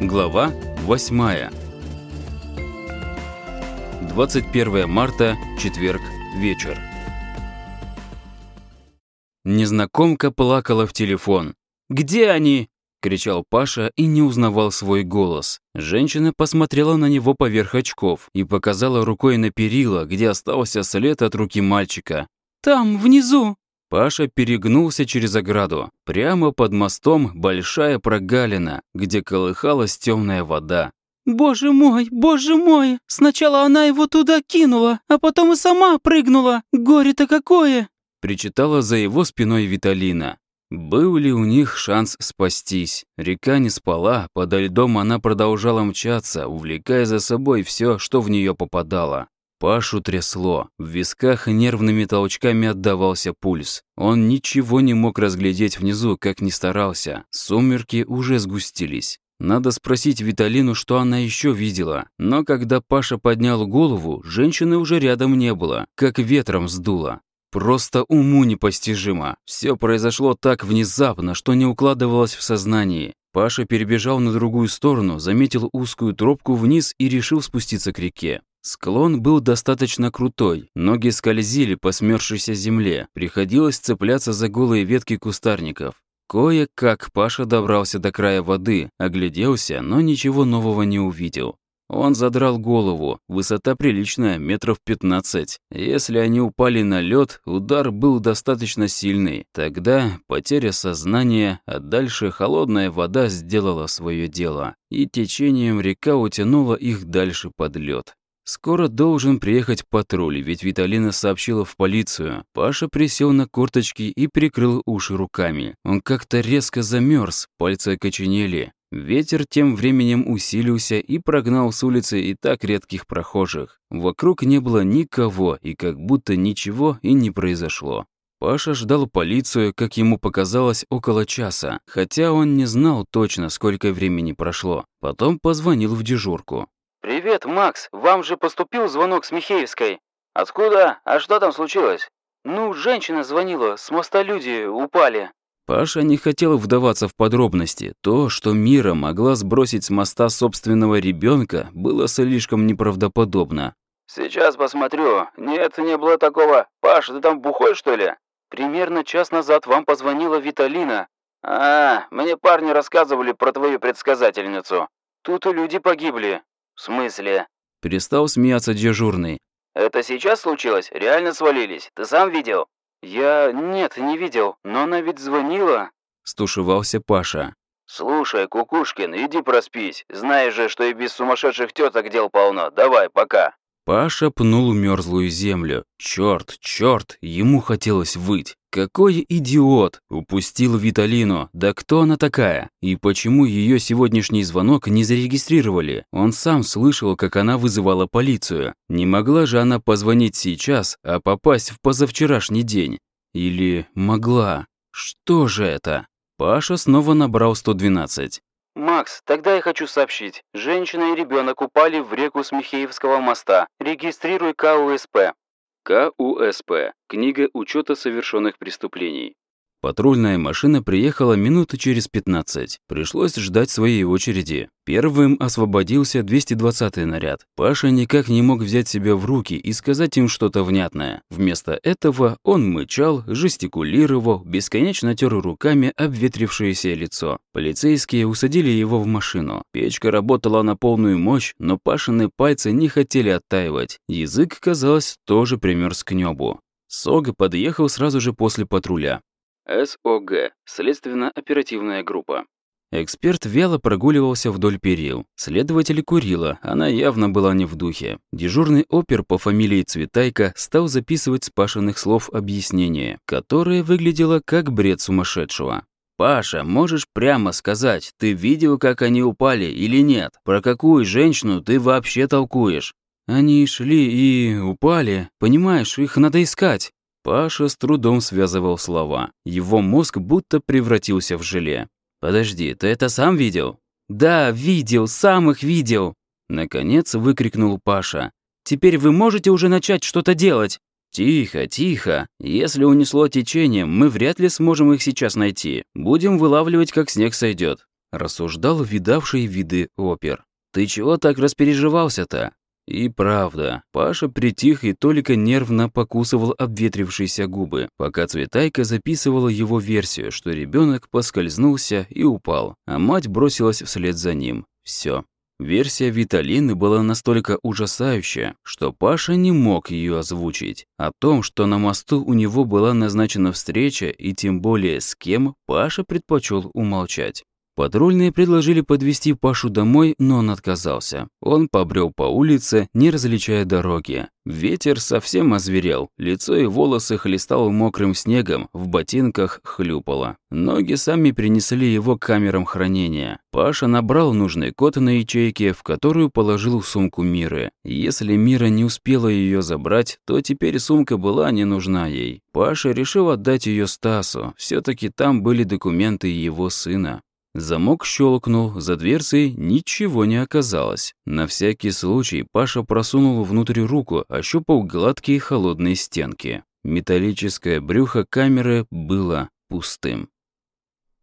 Глава 8. 21 марта, четверг, вечер. Незнакомка плакала в телефон. «Где они?» – кричал Паша и не узнавал свой голос. Женщина посмотрела на него поверх очков и показала рукой на перила, где остался след от руки мальчика. «Там, внизу!» Паша перегнулся через ограду. Прямо под мостом большая прогалина, где колыхалась темная вода. «Боже мой, боже мой! Сначала она его туда кинула, а потом и сама прыгнула! Горе-то какое!» Причитала за его спиной Виталина. Был ли у них шанс спастись? Река не спала, подо льдом она продолжала мчаться, увлекая за собой все, что в нее попадало. Пашу трясло, в висках нервными толчками отдавался пульс. Он ничего не мог разглядеть внизу, как ни старался. Сумерки уже сгустились. Надо спросить Виталину, что она еще видела. Но когда Паша поднял голову, женщины уже рядом не было, как ветром сдуло. Просто уму непостижимо. Все произошло так внезапно, что не укладывалось в сознании. Паша перебежал на другую сторону, заметил узкую тропку вниз и решил спуститься к реке. Склон был достаточно крутой, ноги скользили по смёрзшейся земле, приходилось цепляться за голые ветки кустарников. Кое-как Паша добрался до края воды, огляделся, но ничего нового не увидел. Он задрал голову, высота приличная, метров 15. Если они упали на лед, удар был достаточно сильный. Тогда потеря сознания, а дальше холодная вода сделала свое дело. И течением река утянула их дальше под лед. Скоро должен приехать патруль, ведь Виталина сообщила в полицию. Паша присел на корточки и прикрыл уши руками. Он как-то резко замерз, пальцы окоченели. Ветер тем временем усилился и прогнал с улицы и так редких прохожих. Вокруг не было никого, и как будто ничего и не произошло. Паша ждал полицию, как ему показалось, около часа, хотя он не знал точно, сколько времени прошло. Потом позвонил в дежурку. «Привет, Макс. Вам же поступил звонок с Михеевской». «Откуда? А что там случилось?» «Ну, женщина звонила. С моста люди упали». Паша не хотел вдаваться в подробности. То, что Мира могла сбросить с моста собственного ребенка, было слишком неправдоподобно. «Сейчас посмотрю. Нет, не было такого. Паш, ты там бухой, что ли?» «Примерно час назад вам позвонила Виталина». «А, мне парни рассказывали про твою предсказательницу». «Тут и люди погибли». «В смысле?» Перестал смеяться дежурный. «Это сейчас случилось? Реально свалились? Ты сам видел?» «Я... нет, не видел. Но она ведь звонила». Стушевался Паша. «Слушай, Кукушкин, иди проспись. Знаешь же, что и без сумасшедших теток дел полно. Давай, пока». Паша пнул мерзлую землю. Черт, черт, ему хотелось выть. Какой идиот! Упустил Виталину. Да кто она такая? И почему ее сегодняшний звонок не зарегистрировали? Он сам слышал, как она вызывала полицию. Не могла же она позвонить сейчас, а попасть в позавчерашний день? Или могла? Что же это? Паша снова набрал 112. «Макс, тогда я хочу сообщить. Женщина и ребенок упали в реку с Михеевского моста. Регистрируй КУСП». КУСП. Книга учета совершенных преступлений. Патрульная машина приехала минуты через 15. Пришлось ждать своей очереди. Первым освободился 220-й наряд. Паша никак не мог взять себя в руки и сказать им что-то внятное. Вместо этого он мычал, жестикулировал, бесконечно тер руками обветрившееся лицо. Полицейские усадили его в машину. Печка работала на полную мощь, но Пашины пальцы не хотели оттаивать. Язык, казалось, тоже примерз к небу. Сог подъехал сразу же после патруля. СОГ – следственно-оперативная группа. Эксперт вяло прогуливался вдоль перил. Следователь курила, она явно была не в духе. Дежурный опер по фамилии Цветайка стал записывать с Пашиных слов объяснение, которое выглядело как бред сумасшедшего. «Паша, можешь прямо сказать, ты видел, как они упали или нет? Про какую женщину ты вообще толкуешь?» «Они шли и упали. Понимаешь, их надо искать». Паша с трудом связывал слова. Его мозг будто превратился в желе. «Подожди, ты это сам видел?» «Да, видел, сам их видел!» Наконец выкрикнул Паша. «Теперь вы можете уже начать что-то делать?» «Тихо, тихо. Если унесло течением, мы вряд ли сможем их сейчас найти. Будем вылавливать, как снег сойдет. рассуждал видавший виды опер. «Ты чего так распереживался-то?» И правда, Паша притих и только нервно покусывал обветрившиеся губы, пока Цветайка записывала его версию, что ребенок поскользнулся и упал, а мать бросилась вслед за ним. Все. Версия Виталины была настолько ужасающая, что Паша не мог ее озвучить. О том, что на мосту у него была назначена встреча и тем более с кем, Паша предпочел умолчать. Патрульные предложили подвести Пашу домой, но он отказался. Он побрел по улице, не различая дороги. Ветер совсем озверел, лицо и волосы хлестало мокрым снегом, в ботинках хлюпало. Ноги сами принесли его к камерам хранения. Паша набрал нужный код на ячейке, в которую положил сумку Миры. Если Мира не успела ее забрать, то теперь сумка была не нужна ей. Паша решил отдать ее Стасу, все таки там были документы его сына. Замок щелкнул, за дверцей ничего не оказалось. На всякий случай Паша просунул внутрь руку, ощупал гладкие холодные стенки. Металлическое брюхо камеры было пустым.